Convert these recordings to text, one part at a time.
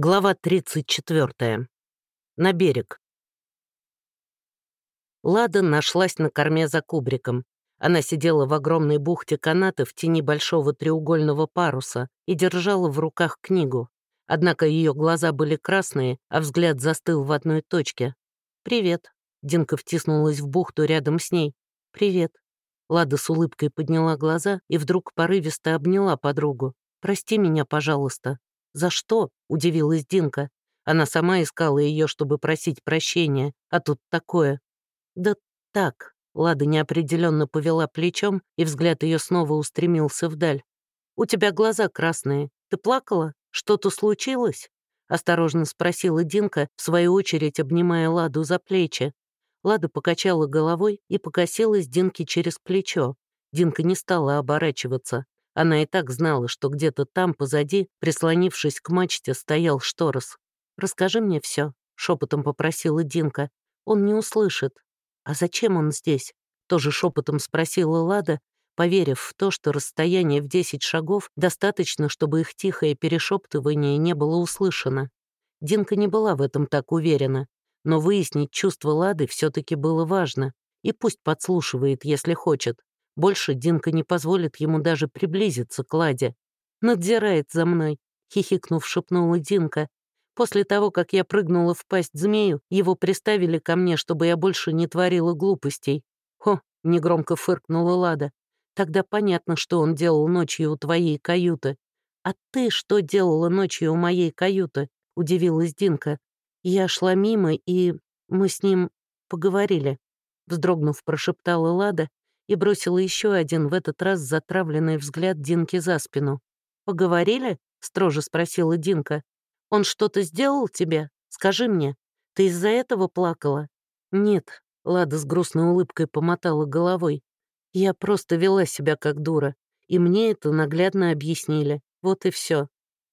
Глава 34. На берег. Лада нашлась на корме за кубриком. Она сидела в огромной бухте каната в тени большого треугольного паруса и держала в руках книгу. Однако ее глаза были красные, а взгляд застыл в одной точке. «Привет». Динка втиснулась в бухту рядом с ней. «Привет». Лада с улыбкой подняла глаза и вдруг порывисто обняла подругу. «Прости меня, пожалуйста». «За что?» — удивилась Динка. Она сама искала ее, чтобы просить прощения, а тут такое. «Да так», — Лада неопределенно повела плечом, и взгляд ее снова устремился вдаль. «У тебя глаза красные. Ты плакала? Что-то случилось?» — осторожно спросила Динка, в свою очередь обнимая Ладу за плечи. Лада покачала головой и покосилась Динке через плечо. Динка не стала оборачиваться. Она и так знала, что где-то там, позади, прислонившись к мачте, стоял Шторос. «Расскажи мне все, шепотом попросила Динка. «Он не услышит». «А зачем он здесь?» Тоже шепотом спросила Лада, поверив в то, что расстояние в 10 шагов достаточно, чтобы их тихое перешептывание не было услышано. Динка не была в этом так уверена, но выяснить чувство Лады все таки было важно, и пусть подслушивает, если хочет. Больше Динка не позволит ему даже приблизиться к Ладе. «Надзирает за мной», — хихикнув, шепнула Динка. «После того, как я прыгнула в пасть змею, его приставили ко мне, чтобы я больше не творила глупостей». «Хо», — негромко фыркнула Лада. «Тогда понятно, что он делал ночью у твоей каюты». «А ты что делала ночью у моей каюты?» — удивилась Динка. «Я шла мимо, и мы с ним поговорили», — вздрогнув, прошептала Лада и бросила еще один, в этот раз затравленный взгляд Динки за спину. «Поговорили?» — строже спросила Динка. «Он что-то сделал тебе? Скажи мне. Ты из-за этого плакала?» «Нет», — Лада с грустной улыбкой помотала головой. «Я просто вела себя как дура, и мне это наглядно объяснили. Вот и все.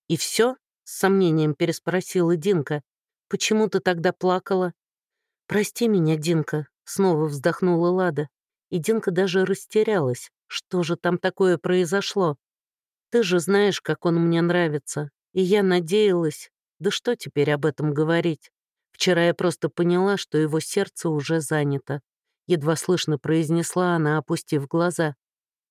«И все? с сомнением переспросила Динка. «Почему ты тогда плакала?» «Прости меня, Динка», — снова вздохнула Лада и Динка даже растерялась. Что же там такое произошло? Ты же знаешь, как он мне нравится. И я надеялась... Да что теперь об этом говорить? Вчера я просто поняла, что его сердце уже занято. Едва слышно произнесла она, опустив глаза.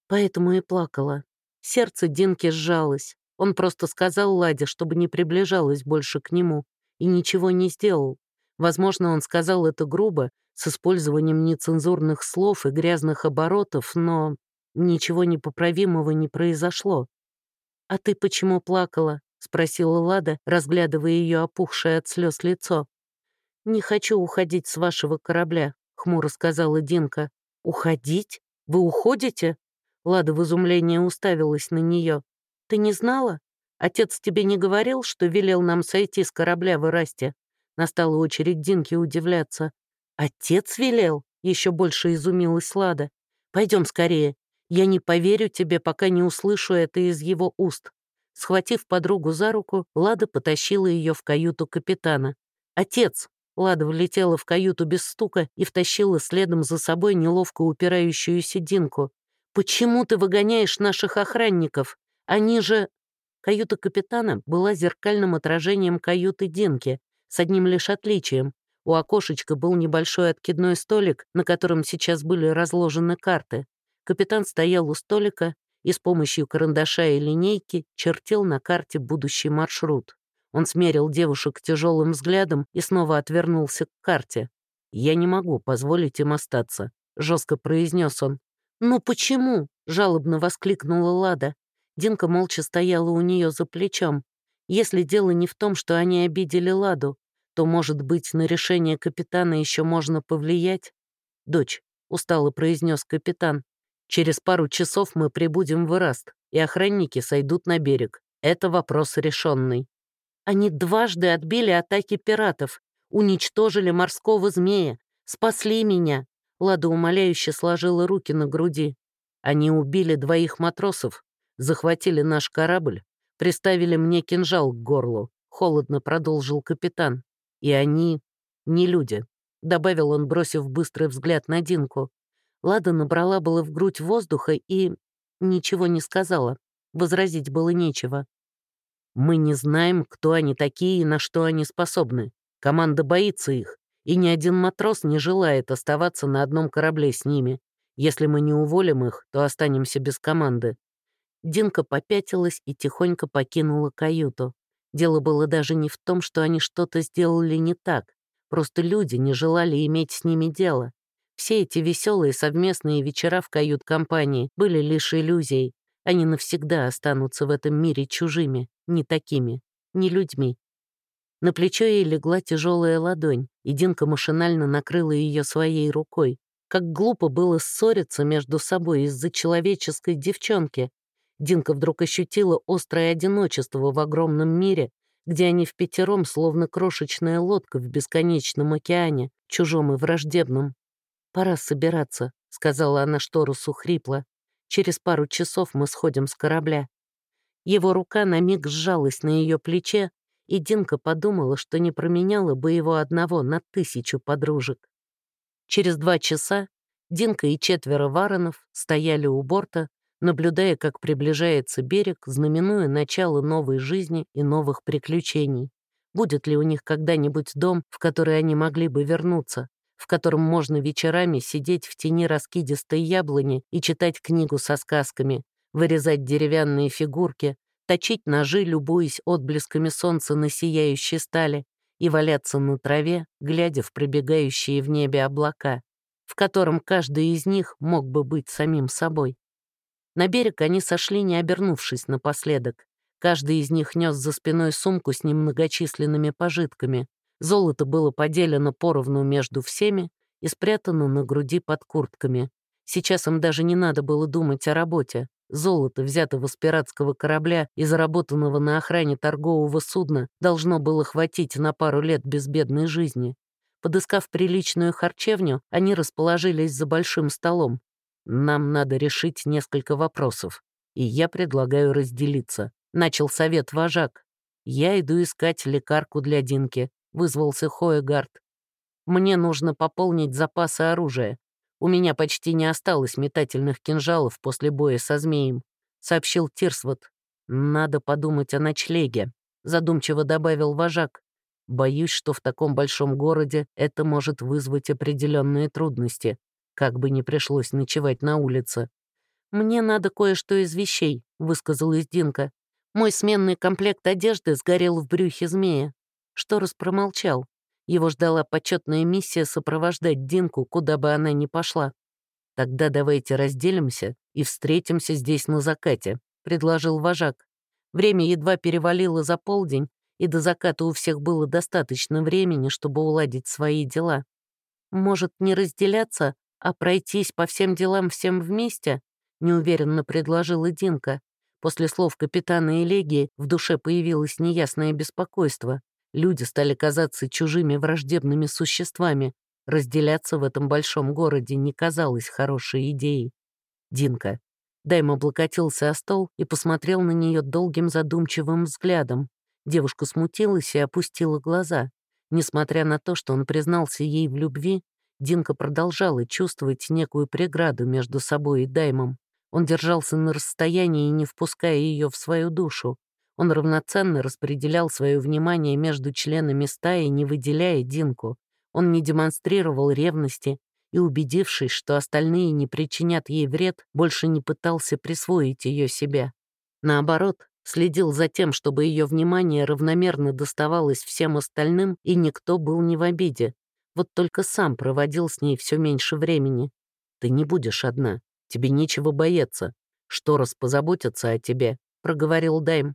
Поэтому и плакала. Сердце Динки сжалось. Он просто сказал Ладе, чтобы не приближалась больше к нему, и ничего не сделал. Возможно, он сказал это грубо, с использованием нецензурных слов и грязных оборотов, но ничего непоправимого не произошло. «А ты почему плакала?» — спросила Лада, разглядывая ее опухшее от слез лицо. «Не хочу уходить с вашего корабля», — хмуро сказала Динка. «Уходить? Вы уходите?» Лада в изумлении уставилась на нее. «Ты не знала? Отец тебе не говорил, что велел нам сойти с корабля в Ирасте?» Настала очередь Динки удивляться. «Отец велел?» — еще больше изумилась Лада. «Пойдем скорее. Я не поверю тебе, пока не услышу это из его уст». Схватив подругу за руку, Лада потащила ее в каюту капитана. «Отец!» Лада влетела в каюту без стука и втащила следом за собой неловко упирающуюся Динку. «Почему ты выгоняешь наших охранников? Они же...» Каюта капитана была зеркальным отражением каюты Динки, с одним лишь отличием. У окошечка был небольшой откидной столик, на котором сейчас были разложены карты. Капитан стоял у столика и с помощью карандаша и линейки чертил на карте будущий маршрут. Он смерил девушек тяжелым взглядом и снова отвернулся к карте. «Я не могу позволить им остаться», — жестко произнес он. «Ну почему?» — жалобно воскликнула Лада. Динка молча стояла у нее за плечом. Если дело не в том, что они обидели Ладу, то, может быть, на решение капитана еще можно повлиять? Дочь, устало произнес капитан, через пару часов мы прибудем в Ираст, и охранники сойдут на берег. Это вопрос решенный. Они дважды отбили атаки пиратов, уничтожили морского змея, спасли меня. Лада умоляюще сложила руки на груди. Они убили двоих матросов, захватили наш корабль, приставили мне кинжал к горлу, холодно продолжил капитан. И они не люди», — добавил он, бросив быстрый взгляд на Динку. Лада набрала было в грудь воздуха и ничего не сказала. Возразить было нечего. Мы не знаем, кто они такие и на что они способны. Команда боится их, и ни один матрос не желает оставаться на одном корабле с ними. Если мы не уволим их, то останемся без команды». Динка попятилась и тихонько покинула каюту. Дело было даже не в том, что они что-то сделали не так. Просто люди не желали иметь с ними дело. Все эти веселые совместные вечера в кают-компании были лишь иллюзией. Они навсегда останутся в этом мире чужими, не такими, не людьми. На плечо ей легла тяжелая ладонь, и Динка машинально накрыла ее своей рукой. Как глупо было ссориться между собой из-за человеческой девчонки, Динка вдруг ощутила острое одиночество в огромном мире, где они в пятером, словно крошечная лодка в бесконечном океане, чужом и враждебном. «Пора собираться», — сказала она Шторусу хрипло. «Через пару часов мы сходим с корабля». Его рука на миг сжалась на ее плече, и Динка подумала, что не променяла бы его одного на тысячу подружек. Через два часа Динка и четверо варонов стояли у борта, наблюдая, как приближается берег, знаменуя начало новой жизни и новых приключений. Будет ли у них когда-нибудь дом, в который они могли бы вернуться, в котором можно вечерами сидеть в тени раскидистой яблони и читать книгу со сказками, вырезать деревянные фигурки, точить ножи, любуясь отблесками солнца на сияющей стали, и валяться на траве, глядя в пробегающие в небе облака, в котором каждый из них мог бы быть самим собой. На берег они сошли, не обернувшись напоследок. Каждый из них нес за спиной сумку с немногочисленными пожитками. Золото было поделено поровну между всеми и спрятано на груди под куртками. Сейчас им даже не надо было думать о работе. Золото, взятого с пиратского корабля и заработанного на охране торгового судна, должно было хватить на пару лет безбедной жизни. Подыскав приличную харчевню, они расположились за большим столом. Нам надо решить несколько вопросов, и я предлагаю разделиться. Начал совет вожак. Я иду искать лекарку для Динки, вызвался Хоегард. Мне нужно пополнить запасы оружия. У меня почти не осталось метательных кинжалов после боя со змеем, сообщил Тирсвот. Надо подумать о ночлеге, задумчиво добавил вожак. Боюсь, что в таком большом городе это может вызвать определенные трудности как бы не пришлось ночевать на улице. «Мне надо кое-что из вещей», — высказалась Динка. «Мой сменный комплект одежды сгорел в брюхе змея». Шторос промолчал. Его ждала почетная миссия сопровождать Динку, куда бы она ни пошла. «Тогда давайте разделимся и встретимся здесь на закате», — предложил вожак. Время едва перевалило за полдень, и до заката у всех было достаточно времени, чтобы уладить свои дела. «Может, не разделяться, «А пройтись по всем делам всем вместе?» — неуверенно предложила Динка. После слов капитана Элегии в душе появилось неясное беспокойство. Люди стали казаться чужими враждебными существами. Разделяться в этом большом городе не казалось хорошей идеей. «Динка». Дайм облокотился о стол и посмотрел на нее долгим задумчивым взглядом. Девушка смутилась и опустила глаза. Несмотря на то, что он признался ей в любви, Динка продолжала чувствовать некую преграду между собой и Даймом. Он держался на расстоянии, не впуская ее в свою душу. Он равноценно распределял свое внимание между членами стаи, не выделяя Динку. Он не демонстрировал ревности и, убедившись, что остальные не причинят ей вред, больше не пытался присвоить ее себе. Наоборот, следил за тем, чтобы ее внимание равномерно доставалось всем остальным, и никто был не в обиде. Вот только сам проводил с ней все меньше времени. Ты не будешь одна, тебе нечего бояться. Шторос позаботится о тебе», — проговорил Дайм.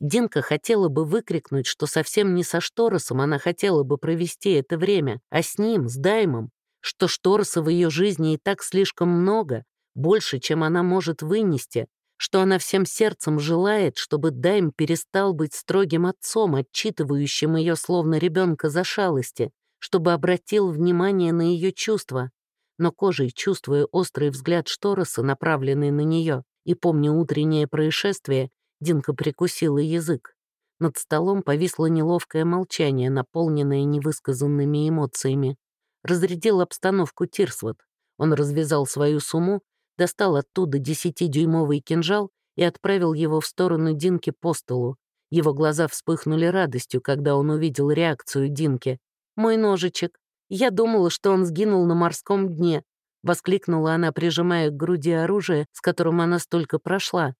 Динка хотела бы выкрикнуть, что совсем не со Шторосом она хотела бы провести это время, а с ним, с Даймом, что Штороса в ее жизни и так слишком много, больше, чем она может вынести, что она всем сердцем желает, чтобы Дайм перестал быть строгим отцом, отчитывающим ее словно ребенка за шалости, чтобы обратил внимание на ее чувства, но кожей, чувствуя острый взгляд Штороса, направленный на нее, и помня утреннее происшествие, Динка прикусила язык. Над столом повисло неловкое молчание, наполненное невысказанными эмоциями. Разрядил обстановку Тирсвот. Он развязал свою сумму, достал оттуда десятидюймовый кинжал и отправил его в сторону Динки по столу. Его глаза вспыхнули радостью, когда он увидел реакцию Динки. «Мой ножичек. Я думала, что он сгинул на морском дне», — воскликнула она, прижимая к груди оружие, с которым она столько прошла.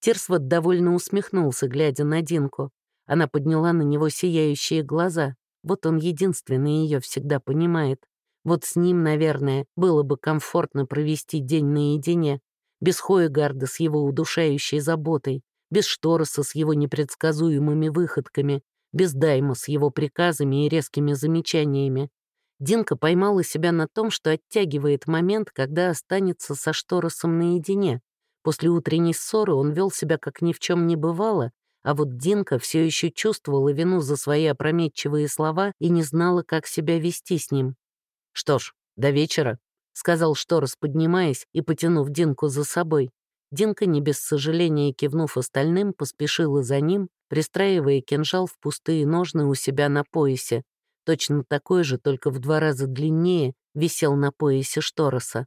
Тирсвот довольно усмехнулся, глядя на Динку. Она подняла на него сияющие глаза. Вот он единственный ее всегда понимает. Вот с ним, наверное, было бы комфортно провести день наедине, без Хоегарда с его удушающей заботой, без Штороса с его непредсказуемыми выходками, без Дайма с его приказами и резкими замечаниями. Динка поймала себя на том, что оттягивает момент, когда останется со Шторосом наедине. После утренней ссоры он вел себя как ни в чем не бывало, а вот Динка все еще чувствовала вину за свои опрометчивые слова и не знала, как себя вести с ним. «Что ж, до вечера», — сказал Шторос, поднимаясь и потянув Динку за собой. Динка, не без сожаления кивнув остальным, поспешила за ним, пристраивая кинжал в пустые ножны у себя на поясе. Точно такой же, только в два раза длиннее, висел на поясе Штороса.